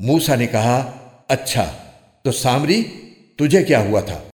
मूसा ने कहा अच्छा तो सामरी तुझे क्या हुआ था?